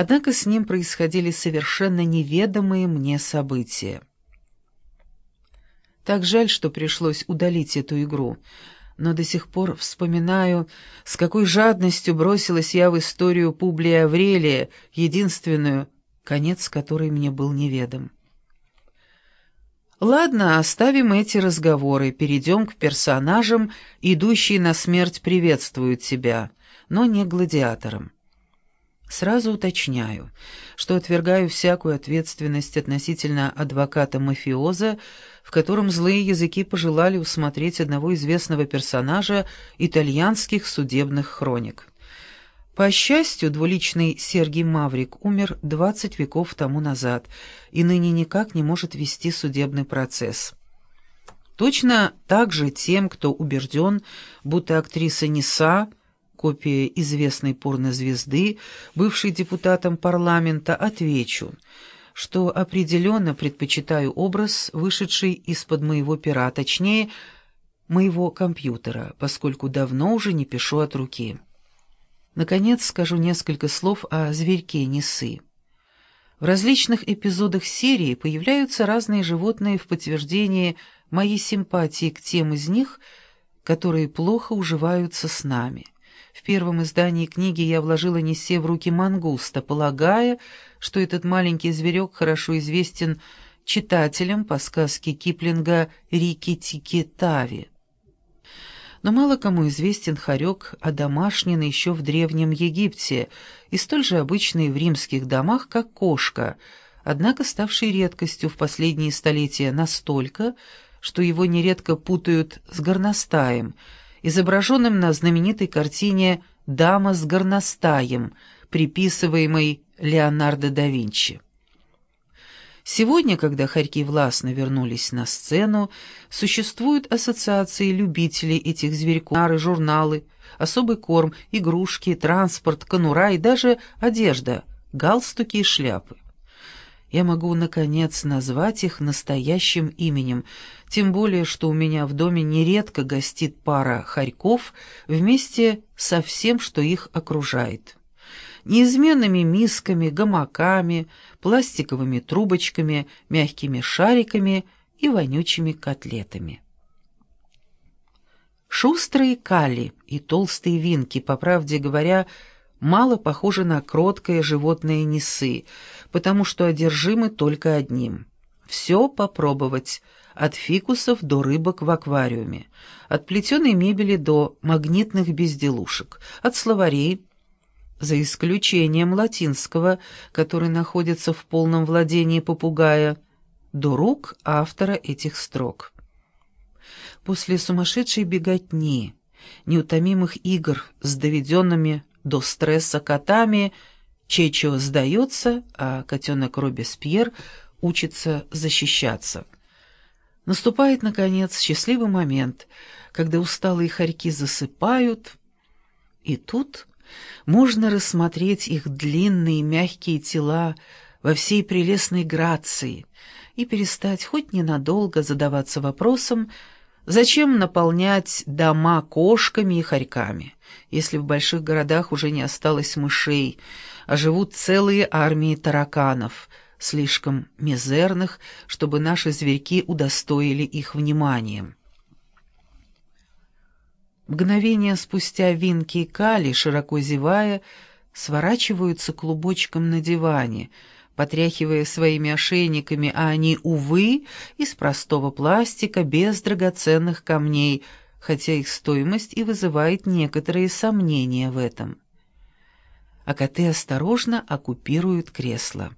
Однако с ним происходили совершенно неведомые мне события. Так жаль, что пришлось удалить эту игру, но до сих пор вспоминаю, с какой жадностью бросилась я в историю Публия Аврелия, единственную, конец которой мне был неведом. Ладно, оставим эти разговоры, перейдем к персонажам, идущие на смерть приветствуют тебя, но не гладиаторам. Сразу уточняю, что отвергаю всякую ответственность относительно адвоката-мафиоза, в котором злые языки пожелали усмотреть одного известного персонажа итальянских судебных хроник. По счастью, двуличный Сергий Маврик умер 20 веков тому назад и ныне никак не может вести судебный процесс. Точно так же тем, кто убежден, будто актриса Ниса, копия известной порнозвезды, бывшей депутатом парламента, отвечу, что определенно предпочитаю образ, вышедший из-под моего пера, точнее, моего компьютера, поскольку давно уже не пишу от руки. Наконец скажу несколько слов о зверьке Несы. В различных эпизодах серии появляются разные животные в подтверждение моей симпатии к тем из них, которые плохо уживаются с нами. В первом издании книги я вложила Несе в руки мангуста, полагая, что этот маленький зверек хорошо известен читателям по сказке Киплинга «Рики-тики-тави» но мало кому известен хорек, одомашненный еще в Древнем Египте и столь же обычный в римских домах, как кошка, однако ставший редкостью в последние столетия настолько, что его нередко путают с горностаем, изображенным на знаменитой картине «Дама с горностаем», приписываемой Леонардо да Винчи. Сегодня, когда хорьки властно вернулись на сцену, существуют ассоциации любителей этих зверьков, журналы, особый корм, игрушки, транспорт, конура и даже одежда, галстуки и шляпы. Я могу, наконец, назвать их настоящим именем, тем более, что у меня в доме нередко гостит пара хорьков вместе со всем, что их окружает неизменными мисками, гамаками, пластиковыми трубочками, мягкими шариками и вонючими котлетами. Шустрые кали и толстые винки, по правде говоря, мало похожи на кроткое животное несы, потому что одержимы только одним. Все попробовать, от фикусов до рыбок в аквариуме, от плетеной мебели до магнитных безделушек, от словарей за исключением латинского, который находится в полном владении попугая, до рук автора этих строк. После сумасшедшей беготни, неутомимых игр с доведенными до стресса котами, Чечо сдается, а котенок Робеспьер учится защищаться. Наступает, наконец, счастливый момент, когда усталые хорьки засыпают, и тут можно рассмотреть их длинные мягкие тела во всей прелестной грации и перестать хоть ненадолго задаваться вопросом, зачем наполнять дома кошками и хорьками, если в больших городах уже не осталось мышей, а живут целые армии тараканов, слишком мизерных, чтобы наши зверьки удостоили их вниманием. Мгновение спустя Винки и Кали, широко зевая, сворачиваются клубочком на диване, потряхивая своими ошейниками, а они, увы, из простого пластика, без драгоценных камней, хотя их стоимость и вызывает некоторые сомнения в этом. А коты осторожно оккупируют кресло.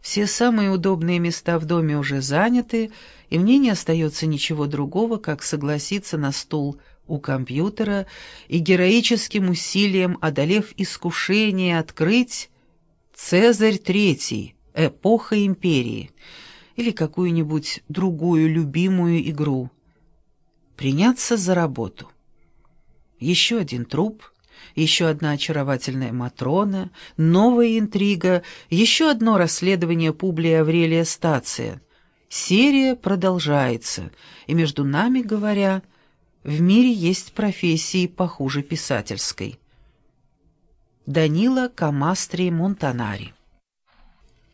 Все самые удобные места в доме уже заняты, и мне не остается ничего другого, как согласиться на стул у компьютера и героическим усилием, одолев искушение открыть «Цезарь Третий. Эпоха империи» или какую-нибудь другую любимую игру. Приняться за работу. Еще один труп, еще одна очаровательная Матрона, новая интрига, еще одно расследование Публия Аврелия Стация. Серия продолжается, и между нами, говоря, в мире есть профессии похуже писательской. Данила Камастри Монтанари